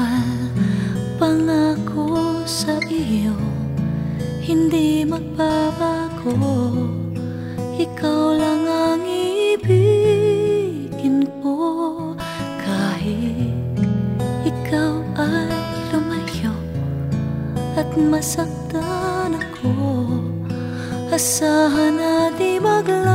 mahal Pangako sa iyo Hindi magbabago. Ikaw lang ang ibigin ko. Kahit ikaw ay lumayo At masaktan ako Asahan na di maglayo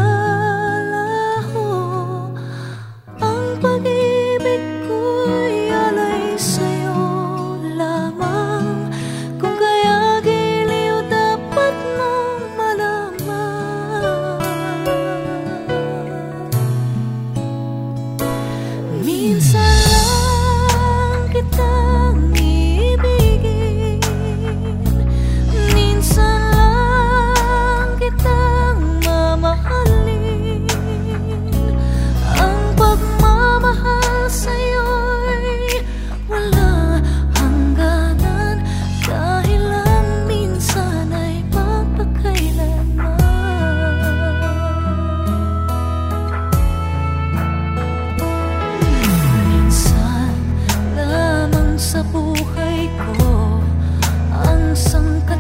心跟